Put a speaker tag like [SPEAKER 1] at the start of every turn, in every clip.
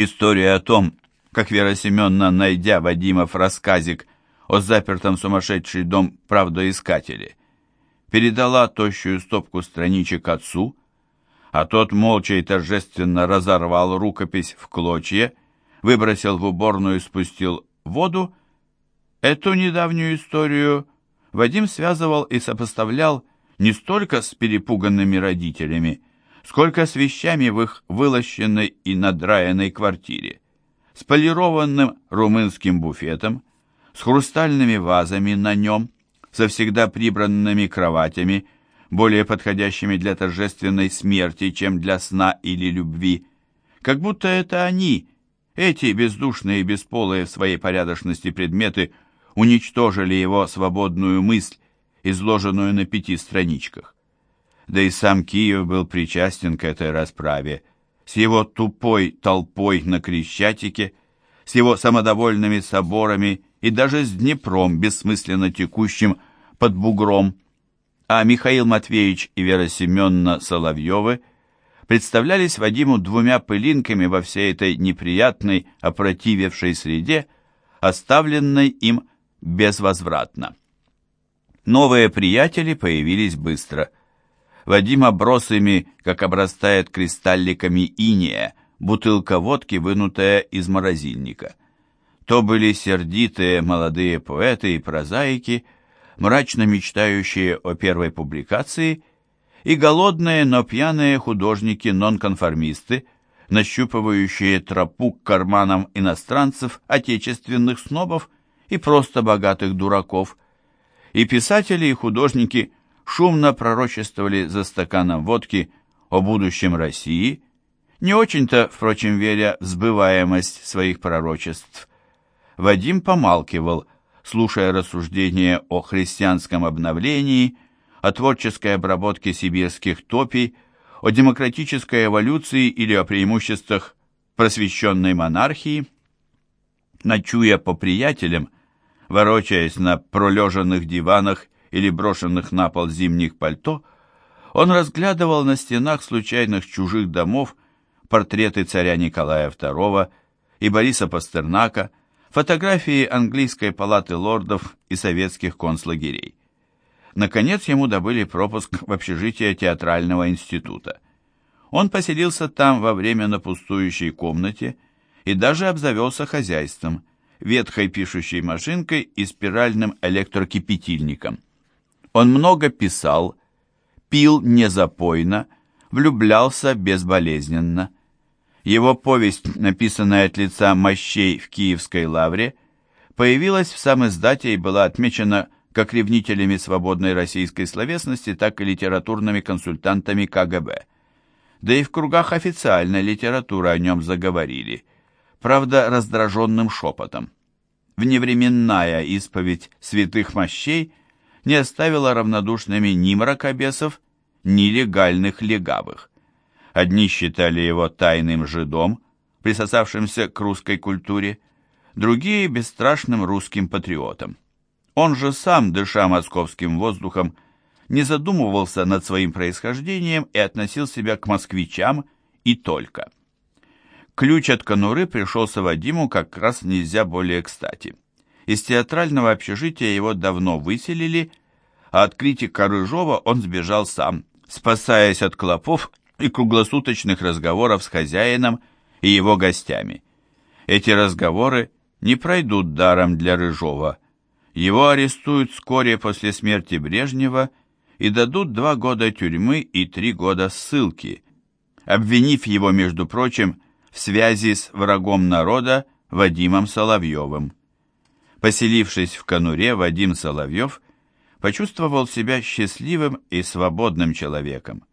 [SPEAKER 1] История о том, как Вера Семеновна, найдя Вадимов рассказик о запертом сумасшедший дом правдоискателей, передала тощую стопку страничек отцу, а тот молча и торжественно разорвал рукопись в клочья, выбросил в уборную и спустил воду, эту недавнюю историю Вадим связывал и сопоставлял не столько с перепуганными родителями, сколько с вещами в их вылощенной и надраенной квартире, с полированным румынским буфетом, с хрустальными вазами на нем, со всегда прибранными кроватями, более подходящими для торжественной смерти, чем для сна или любви, как будто это они, эти бездушные и бесполые в своей порядочности предметы, уничтожили его свободную мысль, изложенную на пяти страничках. Да и сам Киев был причастен к этой расправе, с его тупой толпой на Крещатике, с его самодовольными соборами и даже с Днепром, бессмысленно текущим под бугром. А Михаил Матвеевич и Вера Семеновна Соловьевы представлялись Вадиму двумя пылинками во всей этой неприятной, опротивевшей среде, оставленной им безвозвратно. Новые приятели появились быстро. Вадим оброс ими, как обрастает кристалликами иния, бутылка водки, вынутая из морозильника. То были сердитые молодые поэты и прозаики, мрачно мечтающие о первой публикации, и голодные, но пьяные художники-нонконформисты, нащупывающие тропу к карманам иностранцев, отечественных снобов и просто богатых дураков – и писатели, и художники шумно пророчествовали за стаканом водки о будущем России, не очень-то, впрочем, веря в сбываемость своих пророчеств. Вадим помалкивал, слушая рассуждения о христианском обновлении, о творческой обработке сибирских топий, о демократической эволюции или о преимуществах просвещенной монархии. Ночуя по приятелям, ворочаясь на пролеженных диванах или брошенных на пол зимних пальто, он разглядывал на стенах случайных чужих домов портреты царя Николая II и Бориса Пастернака, фотографии английской палаты лордов и советских концлагерей. Наконец ему добыли пропуск в общежитие театрального института. Он поселился там во время на пустующей комнате и даже обзавелся хозяйством – ветхой пишущей машинкой и спиральным электрокипятильником. Он много писал, пил незапойно, влюблялся безболезненно. Его повесть, написанная от лица мощей в Киевской лавре, появилась в сам издате и была отмечена как ревнителями свободной российской словесности, так и литературными консультантами КГБ. Да и в кругах официальной литературы о нем заговорили – правда, раздраженным шепотом. Вневременная исповедь святых мощей не оставила равнодушными ни мракобесов, ни легальных легавых. Одни считали его тайным жидом, присосавшимся к русской культуре, другие – бесстрашным русским патриотом. Он же сам, дыша московским воздухом, не задумывался над своим происхождением и относил себя к москвичам и только – Ключ от конуры пришелся Вадиму как раз нельзя более кстати. Из театрального общежития его давно выселили, а от критика Рыжова он сбежал сам, спасаясь от клопов и круглосуточных разговоров с хозяином и его гостями. Эти разговоры не пройдут даром для Рыжова. Его арестуют вскоре после смерти Брежнева и дадут два года тюрьмы и три года ссылки, обвинив его, между прочим, в связи с врагом народа Вадимом Соловьевым. Поселившись в конуре, Вадим Соловьев почувствовал себя счастливым и свободным человеком.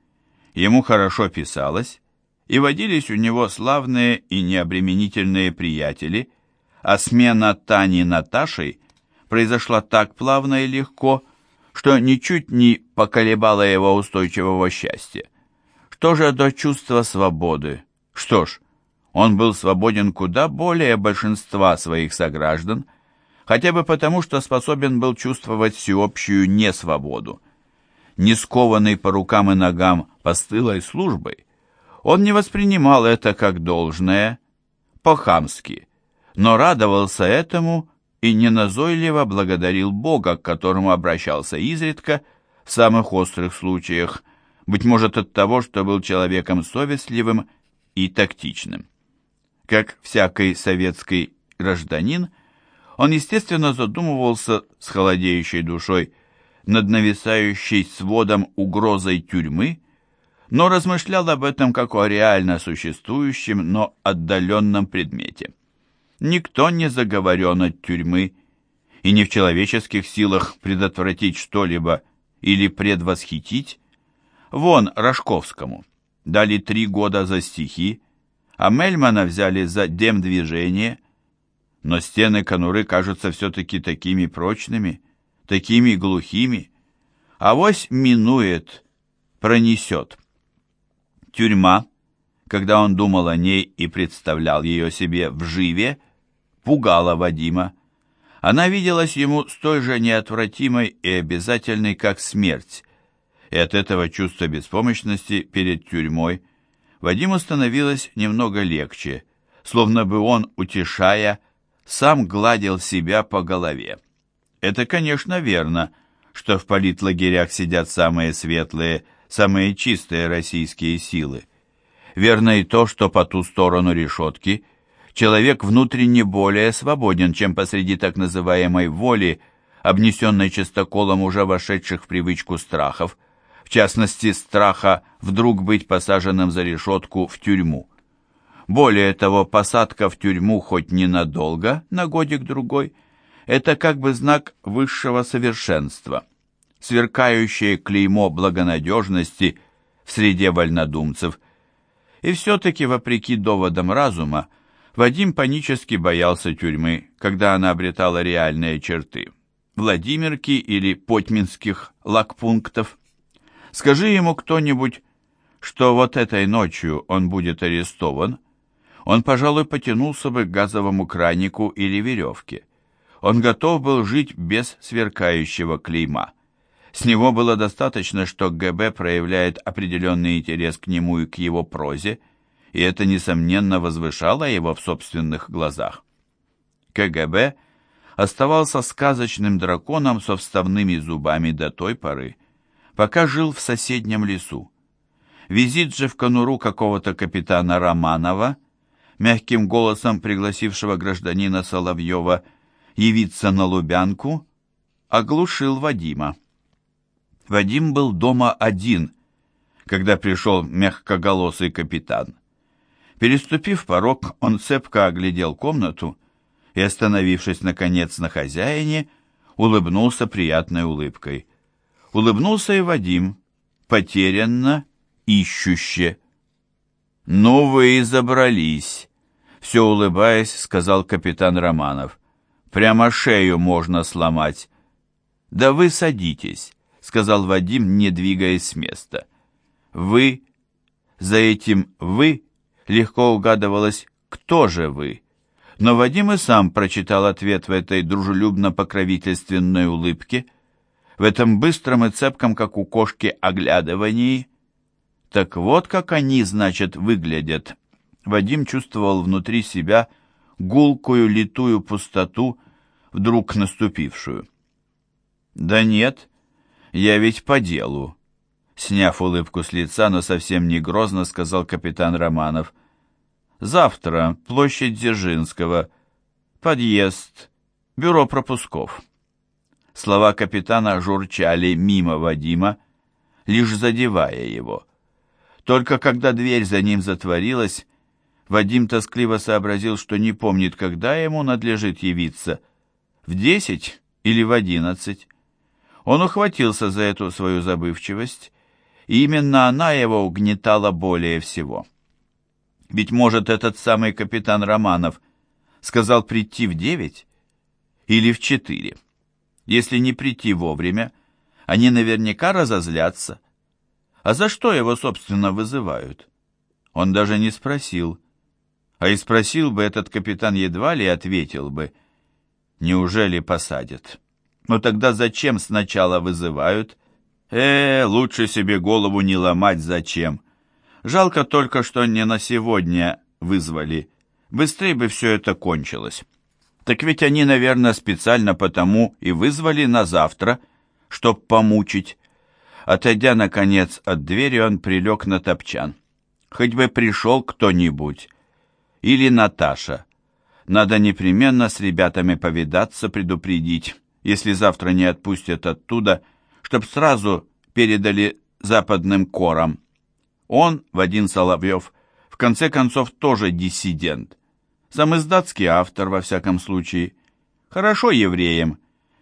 [SPEAKER 1] Ему хорошо писалось, и водились у него славные и необременительные приятели, а смена Тани Наташей произошла так плавно и легко, что ничуть не поколебала его устойчивого счастья. Что же до чувства свободы? Что ж, он был свободен куда более большинства своих сограждан, хотя бы потому, что способен был чувствовать всеобщую несвободу. Не скованный по рукам и ногам постылой службой, он не воспринимал это как должное, по-хамски, но радовался этому и неназойливо благодарил Бога, к которому обращался изредка в самых острых случаях, быть может от того, что был человеком совестливым и тактичным. Как всякий советский гражданин, он, естественно, задумывался с холодеющей душой над нависающей сводом угрозой тюрьмы, но размышлял об этом как о реально существующем, но отдаленном предмете. Никто не заговорен от тюрьмы, и не в человеческих силах предотвратить что-либо или предвосхитить. Вон Рожковскому дали три года за стихи, а Мельмана взяли за демдвижение, но стены конуры кажутся все-таки такими прочными, такими глухими. Авось минует, пронесет. Тюрьма, когда он думал о ней и представлял ее себе в живе, пугала Вадима. Она виделась ему столь же неотвратимой и обязательной, как смерть, и от этого чувства беспомощности перед тюрьмой Вадиму становилось немного легче, словно бы он, утешая, сам гладил себя по голове. Это, конечно, верно, что в политлагерях сидят самые светлые, самые чистые российские силы. Верно и то, что по ту сторону решетки человек внутренне более свободен, чем посреди так называемой воли, обнесенной частоколом уже вошедших в привычку страхов, в частности, страха вдруг быть посаженным за решетку в тюрьму. Более того, посадка в тюрьму хоть ненадолго, на годик-другой, это как бы знак высшего совершенства, сверкающее клеймо благонадежности в среде вольнодумцев. И все-таки, вопреки доводам разума, Вадим панически боялся тюрьмы, когда она обретала реальные черты. Владимирки или Потьминских лагпунктов. Скажи ему кто-нибудь, что вот этой ночью он будет арестован, он, пожалуй, потянулся бы к газовому кранику или веревке. Он готов был жить без сверкающего клейма. С него было достаточно, что ГБ проявляет определенный интерес к нему и к его прозе, и это, несомненно, возвышало его в собственных глазах. КГБ оставался сказочным драконом со вставными зубами до той поры, пока жил в соседнем лесу. Визит же в конуру какого-то капитана Романова мягким голосом пригласившего гражданина Соловьева явиться на Лубянку, оглушил Вадима. Вадим был дома один, когда пришел мягкоголосый капитан. Переступив порог, он цепко оглядел комнату и, остановившись, наконец, на хозяине, улыбнулся приятной улыбкой. Улыбнулся и Вадим, потерянно, ищуще. «Ну вы и забрались!» Все улыбаясь, сказал капитан Романов. «Прямо шею можно сломать». «Да вы садитесь», — сказал Вадим, не двигаясь с места. «Вы...» За этим «вы» легко угадывалось «кто же вы?». Но Вадим и сам прочитал ответ в этой дружелюбно-покровительственной улыбке, в этом быстром и цепком, как у кошки, оглядывании — так вот как они, значит, выглядят. Вадим чувствовал внутри себя гулкую литую пустоту, вдруг наступившую. «Да нет, я ведь по делу», — сняв улыбку с лица, но совсем не грозно, сказал капитан Романов. «Завтра, площадь Дзержинского, подъезд, бюро пропусков». Слова капитана журчали мимо Вадима, лишь задевая его. Только когда дверь за ним затворилась, Вадим тоскливо сообразил, что не помнит, когда ему надлежит явиться, в десять или в одиннадцать. Он ухватился за эту свою забывчивость, и именно она его угнетала более всего. Ведь, может, этот самый капитан Романов сказал прийти в девять или в четыре. Если не прийти вовремя, они наверняка разозлятся, а за что его, собственно, вызывают? Он даже не спросил. А и спросил бы, этот капитан едва ли ответил бы. Неужели посадят? Но тогда зачем сначала вызывают? Э, лучше себе голову не ломать зачем. Жалко только, что не на сегодня вызвали. Быстрее бы все это кончилось. Так ведь они, наверное, специально потому и вызвали на завтра, чтоб помучить. Отойдя, наконец, от двери, он прилег на топчан. Хоть бы пришел кто-нибудь. Или Наташа. Надо непременно с ребятами повидаться, предупредить, если завтра не отпустят оттуда, чтоб сразу передали западным корам. Он, Вадим Соловьев, в конце концов тоже диссидент. Самоиздатский автор, во всяком случае. Хорошо евреям.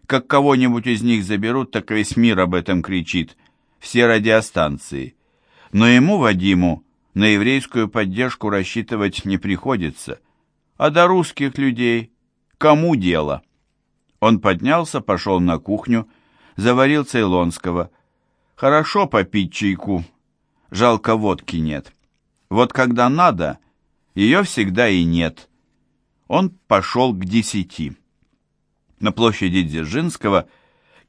[SPEAKER 1] Как кого-нибудь из них заберут, так весь мир об этом кричит. Все радиостанции. Но ему, Вадиму, на еврейскую поддержку рассчитывать не приходится. А до русских людей кому дело? Он поднялся, пошел на кухню, заварил цейлонского. Хорошо попить чайку, жалко водки нет. Вот когда надо, ее всегда и нет. Он пошел к десяти. На площади Дзержинского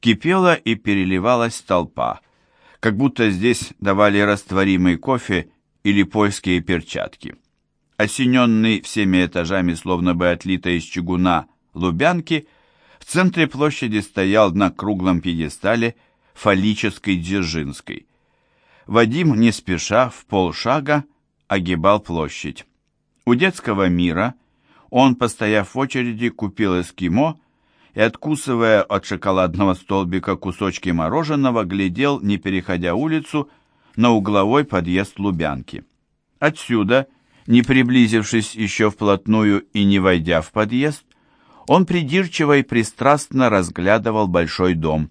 [SPEAKER 1] кипела и переливалась толпа, как будто здесь давали растворимый кофе или польские перчатки. Осененный всеми этажами, словно бы отлитой из чугуна, Лубянки, в центре площади стоял на круглом пьедестале фаллической Дзержинской. Вадим, не спеша, в полшага, огибал площадь. У детского мира он, постояв в очереди, купил эскимо и, откусывая от шоколадного столбика кусочки мороженого, глядел, не переходя улицу, на угловой подъезд Лубянки. Отсюда, не приблизившись еще вплотную и не войдя в подъезд, он придирчиво и пристрастно разглядывал большой дом,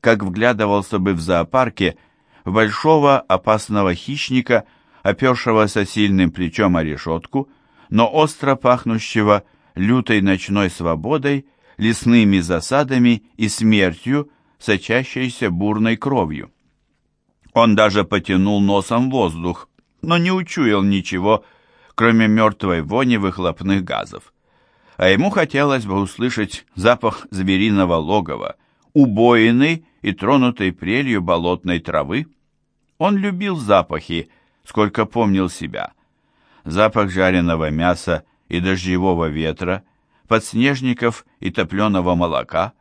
[SPEAKER 1] как вглядывался бы в зоопарке в большого опасного хищника, опершегося сильным плечом о решетку, но остро пахнущего лютой ночной свободой, лесными засадами и смертью, сочащейся бурной кровью. Он даже потянул носом воздух, но не учуял ничего, кроме мертвой вони выхлопных газов. А ему хотелось бы услышать запах звериного логова, убоенный и тронутый прелью болотной травы. Он любил запахи, сколько помнил себя. Запах жареного мяса и дождевого ветра, подснежников и топленого молока,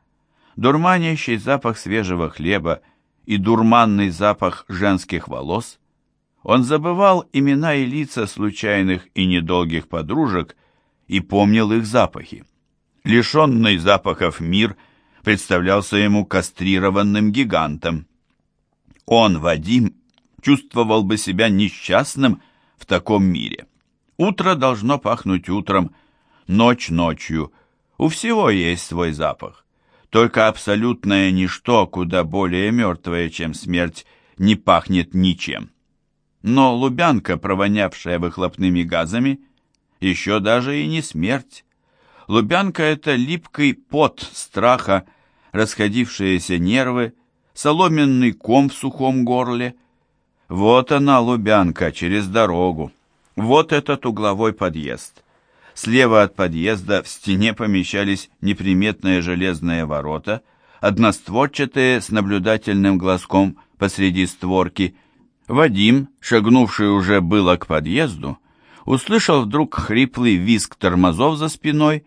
[SPEAKER 1] дурманящий запах свежего хлеба и дурманный запах женских волос, он забывал имена и лица случайных и недолгих подружек и помнил их запахи. Лишенный запахов мир представлялся ему кастрированным гигантом. Он, Вадим, чувствовал бы себя несчастным в таком мире. Утро должно пахнуть утром, ночь ночью. У всего есть свой запах. Только абсолютное ничто, куда более мертвое, чем смерть, не пахнет ничем. Но Лубянка, провонявшая выхлопными газами, еще даже и не смерть. Лубянка — это липкий пот страха, расходившиеся нервы, соломенный ком в сухом горле. Вот она, Лубянка, через дорогу. Вот этот угловой подъезд. Слева от подъезда в стене помещались неприметные железные ворота, одностворчатые с наблюдательным глазком посреди створки. Вадим, шагнувший уже было к подъезду, услышал вдруг хриплый визг тормозов за спиной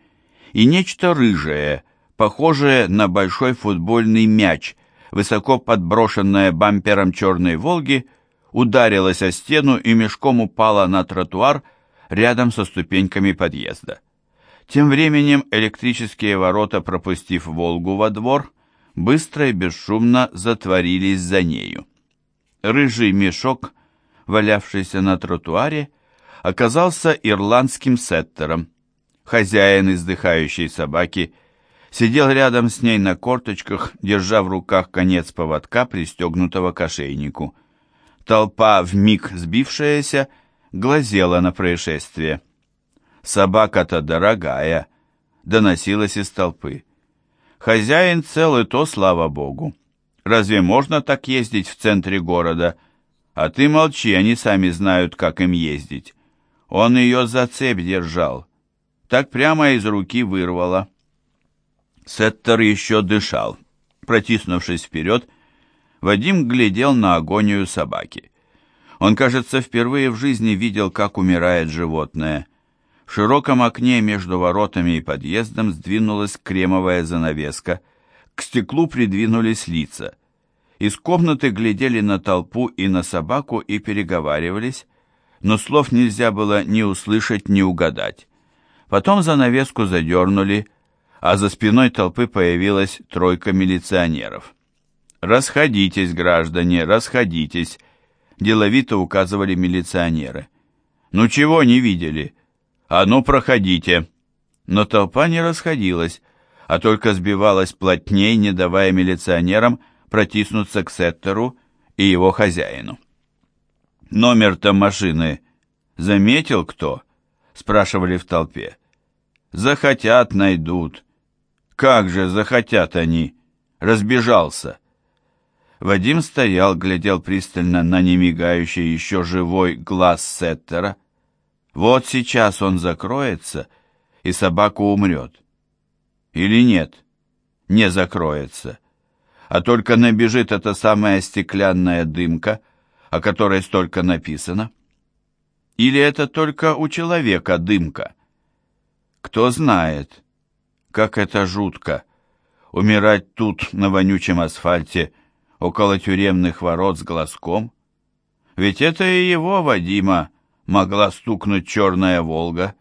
[SPEAKER 1] и нечто рыжее, похожее на большой футбольный мяч, высоко подброшенное бампером черной «Волги», ударилось о стену и мешком упало на тротуар, рядом со ступеньками подъезда. Тем временем электрические ворота, пропустив «Волгу» во двор, быстро и бесшумно затворились за нею. Рыжий мешок, валявшийся на тротуаре, оказался ирландским сеттером. Хозяин издыхающей собаки сидел рядом с ней на корточках, держа в руках конец поводка, пристегнутого к ошейнику. Толпа, вмиг сбившаяся, глазела на происшествие. «Собака-то дорогая», — доносилась из толпы. «Хозяин цел и то, слава богу. Разве можно так ездить в центре города? А ты молчи, они сами знают, как им ездить. Он ее за цепь держал. Так прямо из руки вырвало». Сеттер еще дышал. Протиснувшись вперед, Вадим глядел на агонию собаки. Он, кажется, впервые в жизни видел, как умирает животное. В широком окне между воротами и подъездом сдвинулась кремовая занавеска, к стеклу придвинулись лица. Из комнаты глядели на толпу и на собаку и переговаривались, но слов нельзя было ни услышать, ни угадать. Потом занавеску задернули, а за спиной толпы появилась тройка милиционеров. «Расходитесь, граждане, расходитесь», — деловито указывали милиционеры. «Ну чего не видели? А ну, проходите!» Но толпа не расходилась, а только сбивалась плотней, не давая милиционерам протиснуться к Сеттеру и его хозяину. «Номер-то машины заметил кто?» — спрашивали в толпе. «Захотят, найдут». «Как же захотят они?» Разбежался. Вадим стоял, глядел пристально на немигающий еще живой глаз Сеттера. Вот сейчас он закроется, и собака умрет. Или нет, не закроется, а только набежит эта самая стеклянная дымка, о которой столько написано. Или это только у человека дымка? Кто знает, как это жутко, умирать тут на вонючем асфальте, около тюремных ворот с глазком. Ведь это и его, Вадима, могла стукнуть черная «Волга»,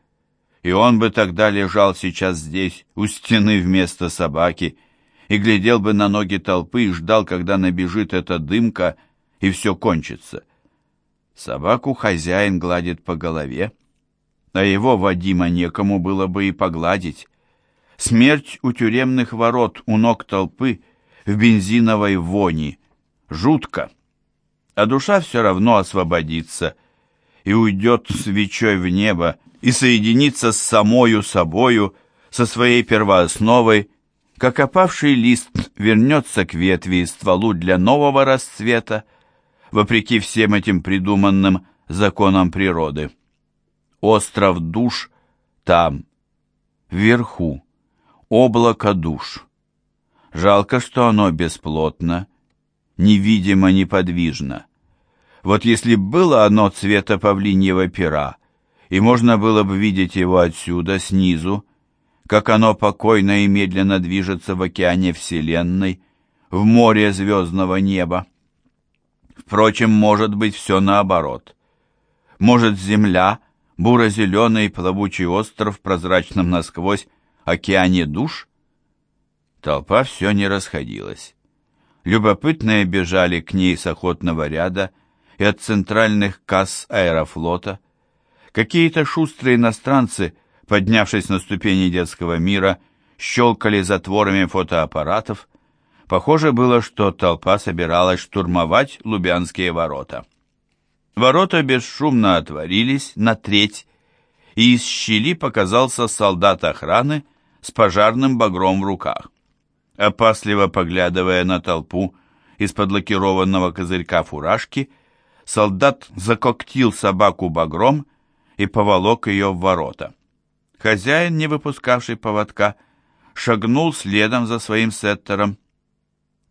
[SPEAKER 1] и он бы тогда лежал сейчас здесь, у стены вместо собаки, и глядел бы на ноги толпы и ждал, когда набежит эта дымка, и все кончится. Собаку хозяин гладит по голове, а его, Вадима, некому было бы и погладить. Смерть у тюремных ворот, у ног толпы — в бензиновой вони. Жутко. А душа все равно освободится и уйдет свечой в небо и соединится с самою собою, со своей первоосновой, как опавший лист вернется к ветви и стволу для нового расцвета, вопреки всем этим придуманным законам природы. Остров душ там, вверху, облако душ. Жалко, что оно бесплотно, невидимо, неподвижно. Вот если было оно цвета павлиньего пера, и можно было бы видеть его отсюда, снизу, как оно покойно и медленно движется в океане Вселенной, в море звездного неба. Впрочем, может быть все наоборот. Может, Земля, буро-зеленый плавучий остров, прозрачным насквозь, океане душ — Толпа все не расходилась. Любопытные бежали к ней с охотного ряда и от центральных касс аэрофлота. Какие-то шустрые иностранцы, поднявшись на ступени детского мира, щелкали затворами фотоаппаратов. Похоже было, что толпа собиралась штурмовать Лубянские ворота. Ворота бесшумно отворились на треть, и из щели показался солдат охраны с пожарным багром в руках. Опасливо поглядывая на толпу из-под лакированного козырька фуражки, солдат закоктил собаку багром и поволок ее в ворота. Хозяин, не выпускавший поводка, шагнул следом за своим сеттером.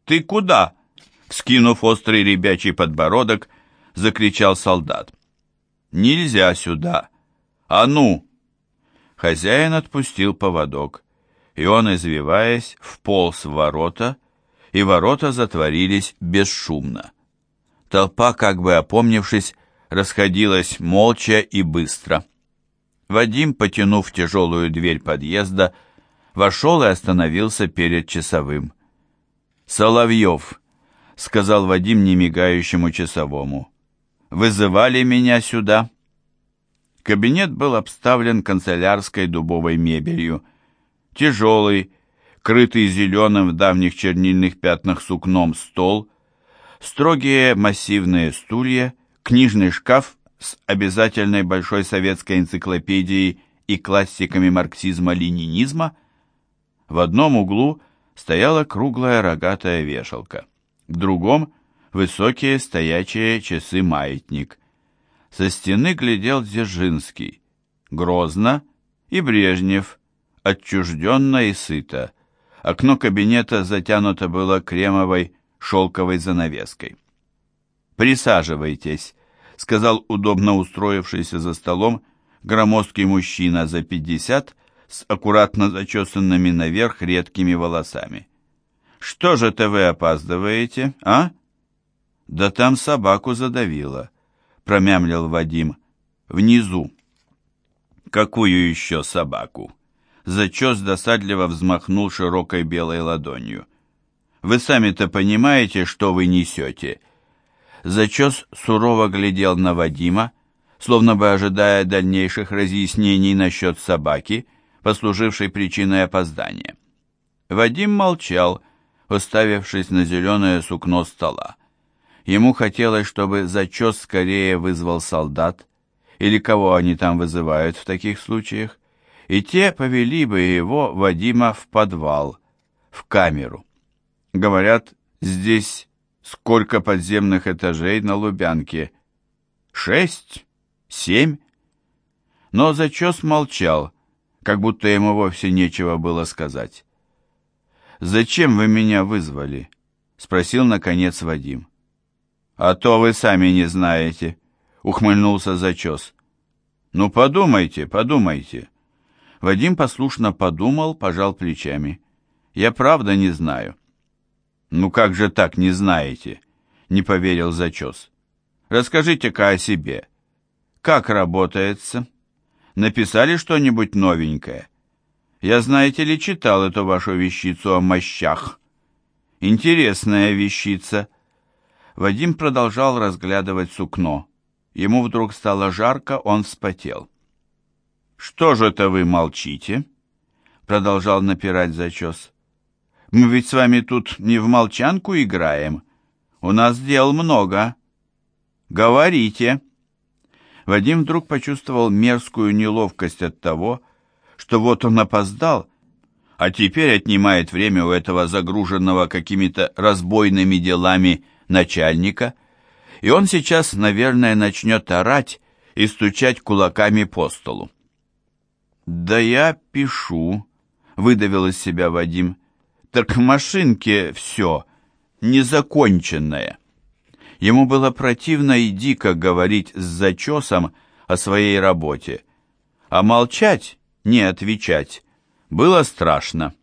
[SPEAKER 1] «Ты куда?» — вскинув острый ребячий подбородок, закричал солдат. «Нельзя сюда! А ну!» Хозяин отпустил поводок и он, извиваясь, вполз в ворота, и ворота затворились бесшумно. Толпа, как бы опомнившись, расходилась молча и быстро. Вадим, потянув тяжелую дверь подъезда, вошел и остановился перед часовым. «Соловьев», — сказал Вадим немигающему часовому, — «вызывали меня сюда». Кабинет был обставлен канцелярской дубовой мебелью — тяжелый, крытый зеленым в давних чернильных пятнах сукном стол, строгие массивные стулья, книжный шкаф с обязательной большой советской энциклопедией и классиками марксизма-ленинизма. В одном углу стояла круглая рогатая вешалка, в другом — высокие стоячие часы-маятник. Со стены глядел Дзержинский, Грозно и Брежнев — отчужденно и сыто. Окно кабинета затянуто было кремовой шелковой занавеской. «Присаживайтесь», — сказал удобно устроившийся за столом громоздкий мужчина за пятьдесят с аккуратно зачесанными наверх редкими волосами. «Что же это вы опаздываете, а?» «Да там собаку задавило», — промямлил Вадим. «Внизу». «Какую еще собаку?» Зачес досадливо взмахнул широкой белой ладонью. «Вы сами-то понимаете, что вы несете?» Зачес сурово глядел на Вадима, словно бы ожидая дальнейших разъяснений насчет собаки, послужившей причиной опоздания. Вадим молчал, уставившись на зеленое сукно стола. Ему хотелось, чтобы зачес скорее вызвал солдат, или кого они там вызывают в таких случаях, и те повели бы его, Вадима, в подвал, в камеру. Говорят, здесь сколько подземных этажей на Лубянке? Шесть? Семь? Но зачес молчал, как будто ему вовсе нечего было сказать. «Зачем вы меня вызвали?» — спросил, наконец, Вадим. «А то вы сами не знаете», — ухмыльнулся зачес. «Ну, подумайте, подумайте». Вадим послушно подумал, пожал плечами. «Я правда не знаю». «Ну как же так не знаете?» — не поверил зачес. «Расскажите-ка о себе. Как работается? Написали что-нибудь новенькое? Я, знаете ли, читал эту вашу вещицу о мощах. Интересная вещица». Вадим продолжал разглядывать сукно. Ему вдруг стало жарко, он вспотел. «Что же это вы молчите?» Продолжал напирать зачес. «Мы ведь с вами тут не в молчанку играем. У нас дел много. Говорите!» Вадим вдруг почувствовал мерзкую неловкость от того, что вот он опоздал, а теперь отнимает время у этого загруженного какими-то разбойными делами начальника, и он сейчас, наверное, начнет орать и стучать кулаками по столу. «Да я пишу», — выдавил из себя Вадим. «Так в машинке все, незаконченное». Ему было противно и дико говорить с зачесом о своей работе, а молчать, не отвечать, было страшно.